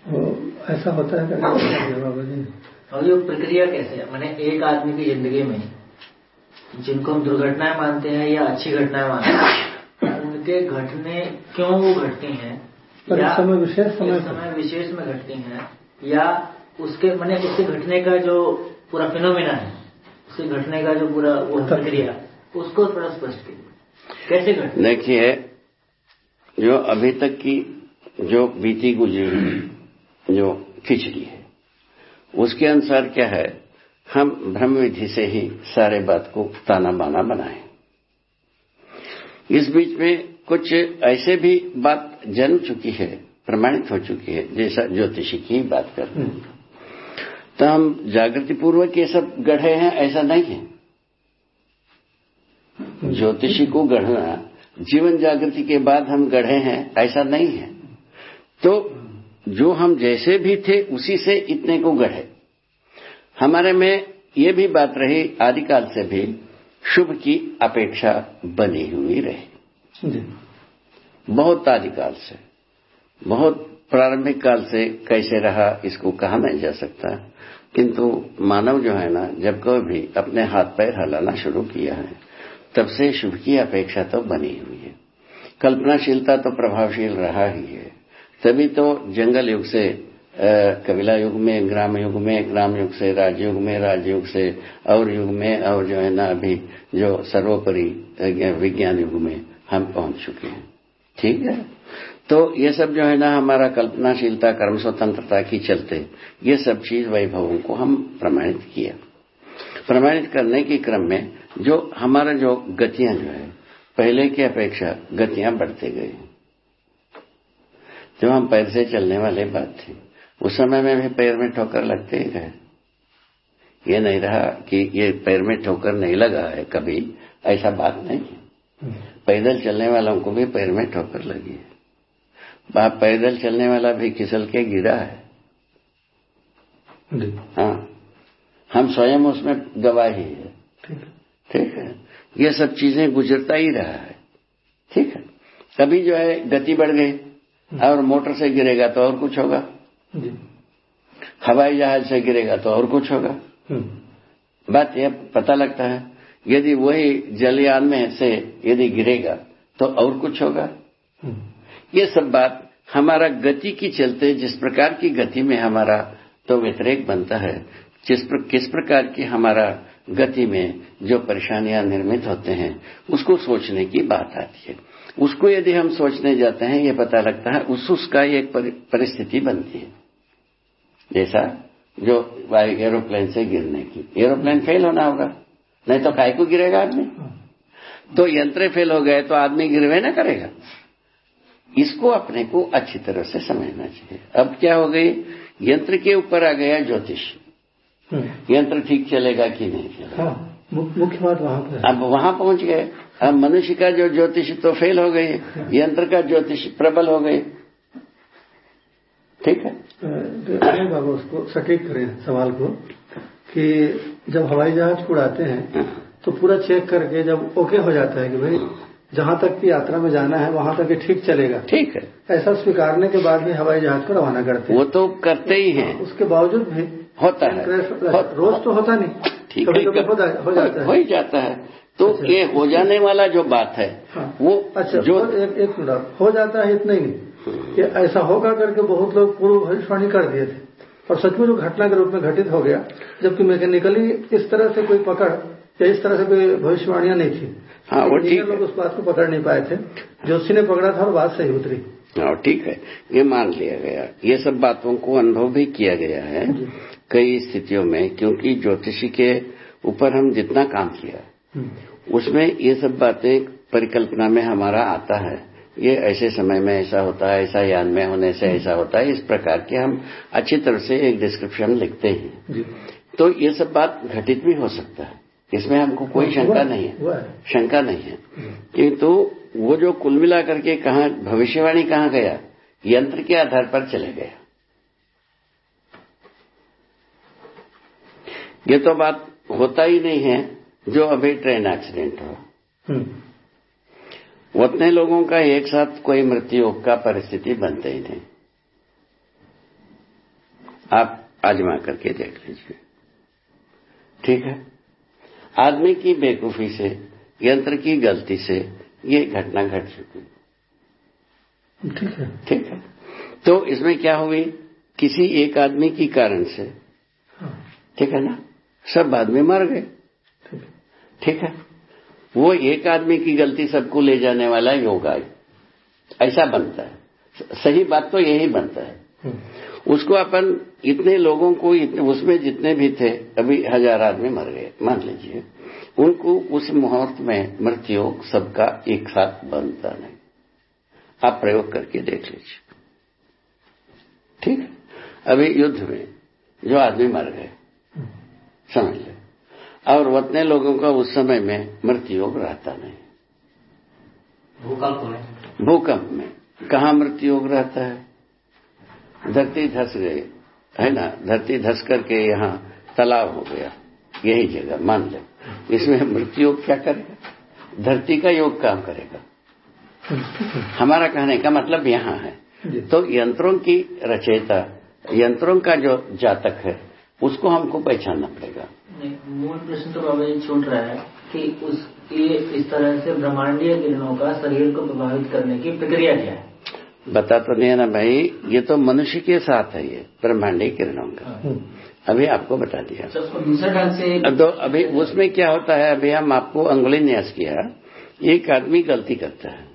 Speaker 3: वो ऐसा होता है बाबा जी
Speaker 2: और ये प्रक्रिया कैसे है? मैंने एक आदमी की ज़िंदगी में जिनको हम दुर्घटनाएँ मानते हैं या अच्छी घटनाएँ मानते हैं उनके घटने क्यों वो घटती हैं?
Speaker 3: पर
Speaker 2: या
Speaker 3: समय विशेष समय
Speaker 2: समय विशेष में घटती हैं या उसके मैंने उसके घटने का जो पूरा फिनोमिना है उसके घटने का जो पूरा वो प्रक्रिया उसको थोड़ा स्पष्ट कीजिए कैसे घटना
Speaker 1: देखिए जो अभी तक की जो बीती गुजरी जो खिचड़ी है उसके अनुसार क्या है? हम ब्रह्म विधि से ही सारे बात को ताना बाना बनाए। इस बीच में कुछ ऐसे भी बात जन्म चुकी है, प्रमाणित हो चुकी है, जैसा ज्योतिषी की बात कर रहे हैं। तो हम जागृति पूर्वक ये सब गढ़े हैं, ऐसा नहीं है। ज्योतिषी को गढ़ना, जीवन जागृति के बाद हम गढ़े हैं, ऐसा नहीं है। तो जो हम जैसे भी थे, उसी से इतने को गढ़े। हमारे में ये भी बात रही आदिकाल से भी शुभ की अपेक्षा बनी हुई रही। बहुत आदिकाल से बहुत प्रारंभिक काल से कैसे रहा इसको कहा नहीं जा सकता। किंतु मानव जो है ना जब कोई भी अपने हाथ पैर हलाना शुरू किया है तब से शुभ की अपेक्षा तो बनी हुई है। कल्पनाशीलता तो प्रभावशील रहा ही है। तभी तो जंगल युग से कबीला युग में, ग्राम युग में, ग्राम युग से राजयुग में राजयुग से, और युग में, और जो है ना अभी जो सर्वोपरि विज्ञान युग में हम पहुँच चुके हैं। ठीक है? तो ये सब जो है ना हमारा कल्पनाशीलता, कर्म स्वतंत्रता की चलते, ये सब चीज़ वैभवों को हम प्रमाणित किया। प्रमाणित करने के क्रम में जो हमारा जो गतियाँ जो है, पहले की अपेक्षा गतियाँ बढ़ते गई। जो हम पैर से चलने वाले बात थी उस समय में भी पैर में ठोकर लगते ही गए ये नहीं रहा कि ये पैर में ठोकर नहीं लगा है कभी ऐसा बात नहीं है। पैदल चलने वालों को भी पैर में ठोकर लगी है। बाप पैदल चलने वाला भी खिसल के गिरा है। हाँ। हम स्वयं उसमें गवाही है।
Speaker 3: ठीक
Speaker 1: है। ये सब चीज़ें गुजरता ही रहा है। ठीक है। कभी जो है गति बढ़ गई। और मोटर से गिरेगा तो और कुछ होगा। हवाई जहाज़ से गिरेगा तो और कुछ होगा।
Speaker 3: हम्म।
Speaker 1: बात यह पता लगता है यदि वही जलयान में से यदि गिरेगा तो और कुछ होगा। ये सब बात हमारा गति की चलते जिस प्रकार की गति में हमारा तो व्यतिरेक बनता है जिस प्र, किस प्रकार की हमारा गति में जो परेशानियाँ निर्मित होते हैं उसको सोचने की बात आती है। उसको यदि हम सोचने जाते हैं ये पता लगता है उस उसका एक परिस्थिति बनती है। जैसा जो एरोप्लेन से गिरने की। एरोप्लेन फेल होना होगा नहीं तो काय को गिरेगा आदमी। तो यंत्र फेल हो गए तो आदमी गिरवे ना करेगा। इसको अपने को अच्छी तरह से समझना चाहिए। अब क्या हो गई? यंत्र के ऊपर आ गया ज्योतिष। हम्म। यंत्र ठीक चलेगा कि नहीं चलेगा? हाँ,
Speaker 3: मुख्य बात वहाँ पर
Speaker 1: अब वहाँ पहुँच गए। अब मनुष्य का जो ज्योतिष तो फेल हो गई। यंत्र का ज्योतिष प्रबल हो गई। ठीक है?
Speaker 3: तो बाबू उसको सटीक करें सवाल को कि जब हवाई जहाज़ उड़ाते हैं। तो पूरा चेक करके जब ओके हो जाता है कि भाई जहाँ तक की यात्रा में जाना है वहाँ तक ठीक चलेगा।
Speaker 1: ठीक है।
Speaker 3: ऐसा स्वीकारने के बाद भी हवाई जहाज़ को रवाना करते
Speaker 1: हैं। वो तो करते ही हैं।
Speaker 3: उसके बावजूद भी
Speaker 1: होता है।
Speaker 3: रोज तो होता नहीं।
Speaker 1: ठीक है। हो जाता है। हो ही जाता है। तो अच्छा। ये हो जाने वाला जो बात है हाँ। वो
Speaker 3: अच्छा जो एक एक मिनट हो जाता है इतना ही कि ऐसा होगा करके बहुत लोग पूर्व भविष्यवाणी कर दिए थे। और सचमुच घटना के रूप में घटित हो गया जबकि मैकेनिकली इस तरह से कोई पकड़ या इस तरह से कोई भविष्यवाणियाँ नहीं थी।
Speaker 1: हाँ वो ठीक
Speaker 3: लोग उस बात को पकड़ नहीं पाए थे। जोशी ने पकड़ा था और बात सही उतरी।
Speaker 1: हाँ ठीक है। ये मान लिया गया। ये सब बातों को अनुभव भी किया गया है कई स्थितियों में क्योंकि ज्योतिषी के ऊपर हम जितना काम किया हम्म। उसमें ये सब बातें परिकल्पना में हमारा आता है। ये ऐसे समय में ऐसा होता है ऐसा यान में होने से ऐसा होता है। इस प्रकार के हम अच्छी तरह से एक डिस्क्रिप्शन लिखते हैं। तो ये सब बात घटित भी हो सकता है। इसमें हमको कोई शंका नहीं है। शंका नहीं है। किंतु वो जो कुल मिला करके कहा भविष्यवाणी कहाँ गया? यंत्र के आधार पर चले गया। ये तो बात होता ही नहीं है जो अभी ट्रेन एक्सीडेंट हो हम्म। उतने लोगों का एक साथ कोई मृत्यु का परिस्थिति बनते ही नहीं। आप आजमा करके देख लीजिए। ठीक है? आदमी की बेकूफी से यंत्र की गलती से ये घटना घट गट चुकी।
Speaker 3: ठीक है।
Speaker 1: ठीक है? तो इसमें क्या हुई? किसी एक आदमी की कारण से। हाँ। ठीक है ना? सब आदमी मर गए। ठीक है? वो एक आदमी की गलती सबको ले जाने वाला योगा ऐसा बनता है। सही बात तो यही बनता है। उसको अपन इतने लोगों को, इतने उसमें जितने भी थे, अभी हज़ार आदमी मर गए। मान लीजिए, उनको उस मुहूर्त में मृत्यु सबका एक साथ बनता नहीं। आप प्रयोग करके देख लीजिए। ठीक? अभी युद्ध में जो आदमी मर गए, समझ ले। और उतने लोगों का उस समय में मृत्यु रहता नहीं।
Speaker 2: भूकंप में।
Speaker 1: भूकंप में। कहा मृत्यु योग रहता है? धरती धस गई। है ना? धरती धस करके यहाँ तालाब हो गया। यही जगह मान ले। इसमें मृत्यु योग क्या करेगा? धरती का योग काम करेगा? हमारा कहने का मतलब यहाँ है। तो यंत्रों की रचयिता यंत्रों का जो जातक है उसको हमको पहचानना पड़ेगा।
Speaker 2: मूल प्रश्न तो बाबा ये छूट रहा है कि उस ये इस तरह से ब्रह्मांडीय किरणों का शरीर को प्रभावित करने की प्रक्रिया क्या है?
Speaker 1: बता तो नहीं है ना भाई ये तो मनुष्य के साथ है ये ब्रह्मांडीय किरणों का। हाँ। अभी आपको बता दिया।
Speaker 2: अच्छा, दूसरे ढंग से
Speaker 1: तो अभी उसमें क्या होता है अभी हम आपको अंगुली न्यास किया एक आदमी गलती करता है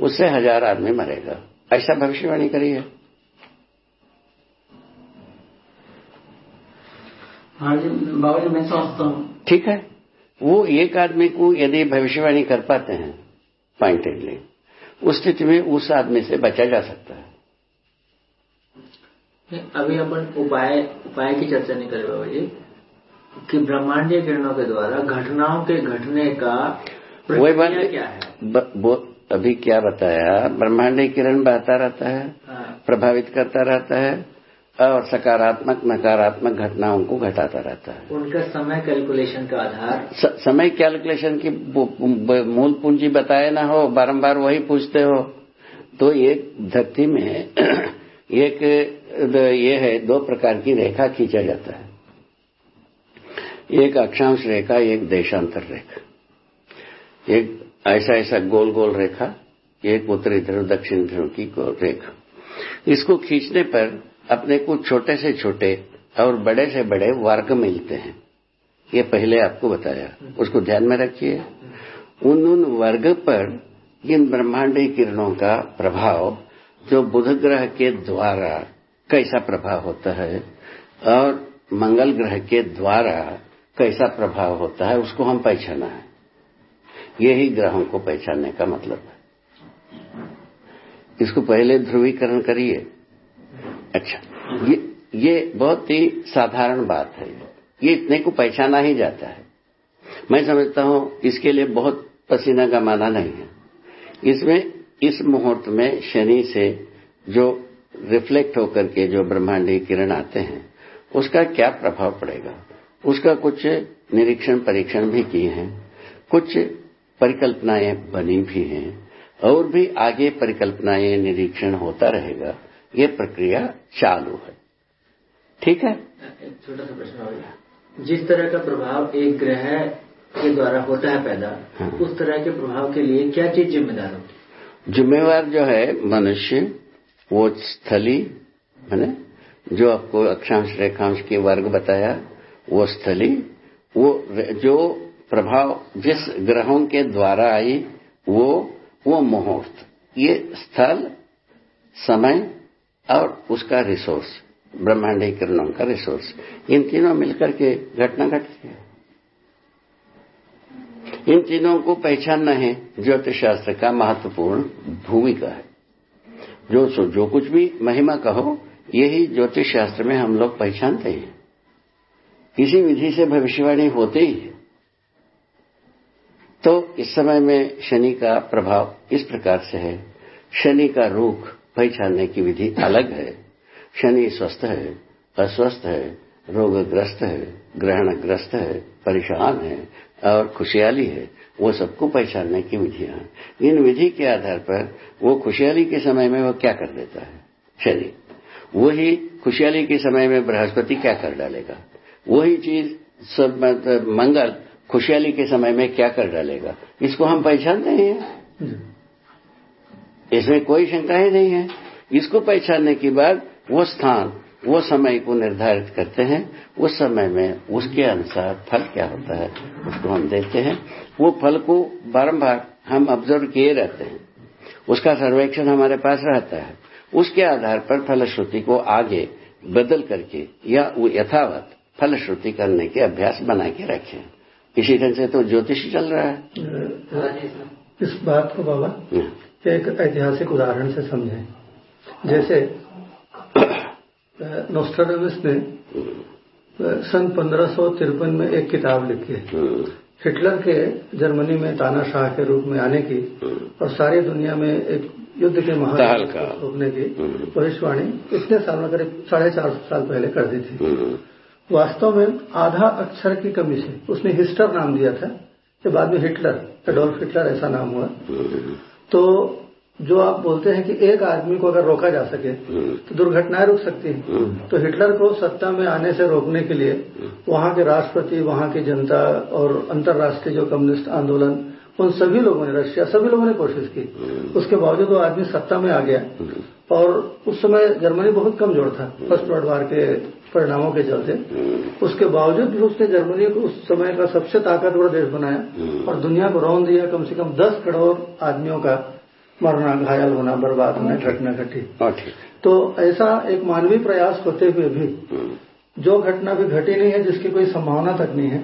Speaker 1: उससे हज़ार आदमी मरेगा। ऐसा भविष्यवाणी करी है।
Speaker 2: हाँ जी बाबा जी मैं समझता हूँ।
Speaker 1: ठीक है। वो एक आदमी को यदि भविष्यवाणी कर पाते हैं पॉइंटेडली उस स्थिति में उस आदमी से बचा जा सकता है।
Speaker 2: अभी अपन उपाय उपाय की चर्चा नहीं करें बाबा जी कि ब्रह्मांडीय किरणों के द्वारा घटनाओं के घटने का वही बात क्या है?
Speaker 1: अभी क्या बताया? ब्रह्मांडीय किरण बहता रहता है हाँ। प्रभावित करता रहता है और सकारात्मक नकारात्मक घटनाओं को घटाता रहता है।
Speaker 2: उनका समय कैलकुलेशन का आधार।
Speaker 1: स, समय कैलकुलेशन की मूल पूंजी बताए ना हो बारंबार वही पूछते हो। तो एक धरती में एक ये है दो प्रकार की रेखा खींचा जाता है। एक अक्षांश रेखा एक देशांतर रेखा। एक ऐसा ऐसा गोल गोल रेखा एक उत्तरी ध्रुव दक्षिण ध्रुव की रेखा। इसको खींचने पर अपने को छोटे से छोटे और बड़े से बड़े वर्ग मिलते हैं। ये पहले आपको बताया। उसको ध्यान में रखिए। उन उन वर्ग पर इन ब्रह्मांडी किरणों का प्रभाव, जो बुध ग्रह के द्वारा कैसा प्रभाव होता है और मंगल ग्रह के द्वारा कैसा प्रभाव होता है, उसको हम पहचाना है। यही ग्रहों को पहचानने का मतलब है। इसको पहले ध्रुवीकरण करिए। अच्छा। ये ये बहुत ही साधारण बात है। ये इतने को पहचाना ही जाता है। मैं समझता हूँ इसके लिए बहुत पसीना का माना नहीं है। इसमें, इस मुहूर्त में शनि से जो रिफ्लेक्ट होकर के जो ब्रह्मांडी किरण आते हैं, उसका क्या प्रभाव पड़ेगा? उसका कुछ निरीक्षण परीक्षण भी किए हैं, कुछ परिकल्पनाएँ बनी भी हैं, और भी आगे परिकल्पनाएँ, निरीक्षण होता रहेगा। ये प्रक्रिया चालू है। ठीक है?
Speaker 2: छोटा सा प्रश्न और जिस तरह का प्रभाव एक ग्रह के द्वारा होता है पैदा
Speaker 1: हाँ।
Speaker 2: उस तरह के प्रभाव के लिए क्या चीज़ जिम्मेदार होती
Speaker 1: जिम्मेवार जो है मनुष्य वो स्थली है ना जो आपको अक्षांश रेखांश के वर्ग बताया वो स्थली वो जो प्रभाव जिस ग्रहों के द्वारा आई वो वो मुहूर्त। ये स्थल समय और उसका रिसोर्स ब्रह्मांडी किरणों का रिसोर्स इन तीनों मिलकर के घटना घटती है। इन तीनों को पहचानना है ज्योतिष शास्त्र का महत्वपूर्ण भूमिका है। जो जो कुछ भी महिमा कहो, यही ज्योतिष शास्त्र में हम लोग पहचानते हैं। किसी विधि से भविष्यवाणी होते ही है। तो इस समय में शनि का प्रभाव इस प्रकार से है। शनि का रुख पहचानने की विधि अलग है। शनि स्वस्थ है, अस्वस्थ है, रोगग्रस्त है, ग्रहणग्रस्त है, परेशान है और खुशहाली है। वो सबको पहचानने की विधियाँ हैं। इन विधि के आधार पर वो खुशहाली के समय में वो क्या कर देता है? शनि। वही खुशहाली के समय में बृहस्पति क्या कर डालेगा? वही चीज़ सब मंगल खुशहाली के समय में क्या कर डालेगा? इसको हम पहचानते हैं। इसमें कोई शंका ही नहीं है। इसको पहचानने के बाद वो स्थान वो समय को निर्धारित करते हैं। उस समय में उसके अनुसार फल क्या होता है उसको हम देते हैं। वो फल को बारंबार हम ऑब्ज़र्व किए रहते हैं। उसका सर्वेक्षण हमारे पास रहता है। उसके आधार पर फलश्रुति को आगे बदल करके या वो यथावत फलश्रुति करने के अभ्यास बना के रखें। इसी ढंग से तो ज्योतिष चल रहा है।
Speaker 3: इस बात को बाबा एक ऐतिहासिक उदाहरण से समझें। जैसे नोस्ट्राडामस ने सन पंद्रह में एक किताब लिखी है। हिटलर के जर्मनी में तानाशाह के रूप में आने की और सारी दुनिया में एक युद्ध के महान रोकने की। भविष्यवाणी इतने साल में करीब साढ़े चार साल पहले कर दी थी। वास्तव में आधा अक्षर की कमी से उसने हिस्टर नाम दिया था कि बाद में हिटलर एडोल्फ हिटलर ऐसा नाम हुआ। तो जो आप बोलते हैं कि एक आदमी को अगर रोका जा सके तो दुर्घटनाएँ रुक सकती हैं। तो हिटलर को सत्ता में आने से रोकने के लिए वहाँ के राष्ट्रपति वहाँ की जनता और अंतर्राष्ट्रीय जो कम्युनिस्ट आंदोलन उन सभी लोगों ने रशिया सभी लोगों ने कोशिश की। उसके बावजूद वो आदमी सत्ता में आ गया। और उस समय जर्मनी बहुत कमज़ोर था फ़र्स्ट वर्ल्ड वार के परिणामों के चलते। उसके बावजूद भी उसने जर्मनी को उस समय का सबसे ताकतवर देश बनाया और दुनिया को रौन दिया कम से कम दस करोड़ आदमियों का मरना घायल होना बर्बाद होना घटना घटी। तो ऐसा एक मानवीय प्रयास होते हुए भी जो घटना भी घटी नहीं है जिसकी कोई संभावना तक नहीं है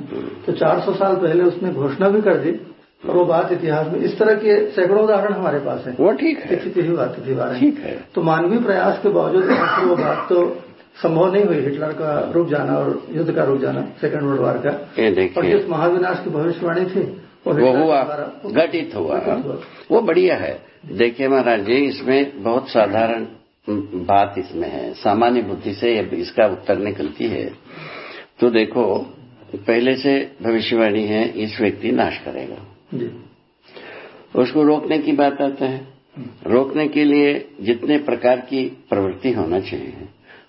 Speaker 3: तो 400 साल पहले उसने घोषणा भी कर दी वो बात इतिहास में इस तरह के सैकड़ों उदाहरण हमारे पास है।
Speaker 1: वो ठीक है।
Speaker 3: ही बात थी
Speaker 1: ठीक है।
Speaker 3: तो मानवीय प्रयास के बावजूद वो बात तो संभव नहीं हुई हिटलर का रुक जाना और युद्ध का रुक जाना सेकंड वर्ल्ड वार का। और जिस महाविनाश की भविष्यवाणी थी
Speaker 1: वो हुआ। घटित हुआ। वो बढ़िया है। देखिए महाराज जी इसमें बहुत साधारण बात इसमें है। सामान्य बुद्धि से इसका उत्तर निकलती है। तो देखो पहले से भविष्यवाणी है इस व्यक्ति नाश करेगा। उसको रोकने की बात आता है। रोकने के लिए जितने प्रकार की प्रवृत्ति होना चाहिए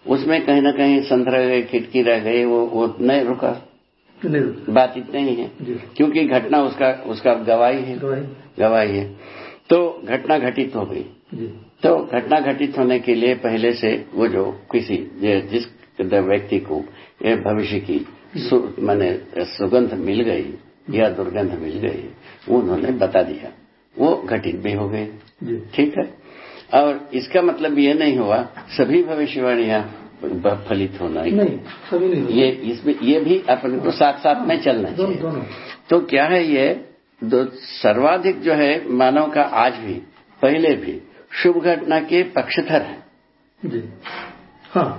Speaker 1: उसमें कहीं ना कहीं संत रह गए खिड़की रह गई वो वो नहीं रुका। बात इतना ही है। क्योंकि घटना उसका उसका गवाही है। गवाही। है। तो घटना घटित हो गई। तो घटना घटित होने के लिए पहले से वो जो किसी जिस व्यक्ति को ये भविष्य की मैंने सुगंध मिल गई या दुर्गंध मिल गई। उन्होंने बता दिया। वो घटित भी हो गए। ठीक है? और इसका मतलब ये नहीं हुआ सभी भविष्यवाणियाँ फलित होना ही।
Speaker 3: नहीं सभी नहीं
Speaker 1: ये इसमें ये भी अपने को साथ साथ में चलना चाहिए। तो क्या है ये? दो सर्वाधिक जो है मानव का आज भी पहले भी शुभ घटना के पक्षधर है।
Speaker 3: जी। हाँ।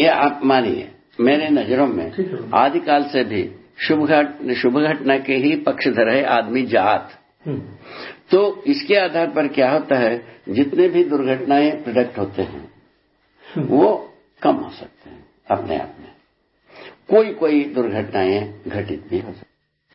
Speaker 1: ये आप मानिए मेरे नज़रों में आदिकाल से भी शुभ घट शुभ घटना के ही पक्षधर है आदमी जात।
Speaker 3: हम्म,
Speaker 1: तो इसके आधार पर क्या होता है जितने भी दुर्घटनाएँ प्रोडक्ट होते हैं
Speaker 3: हम्म,
Speaker 1: वो कम हो सकते हैं अपने आप में। कोई कोई दुर्घटनाएँ घटित भी हो सकती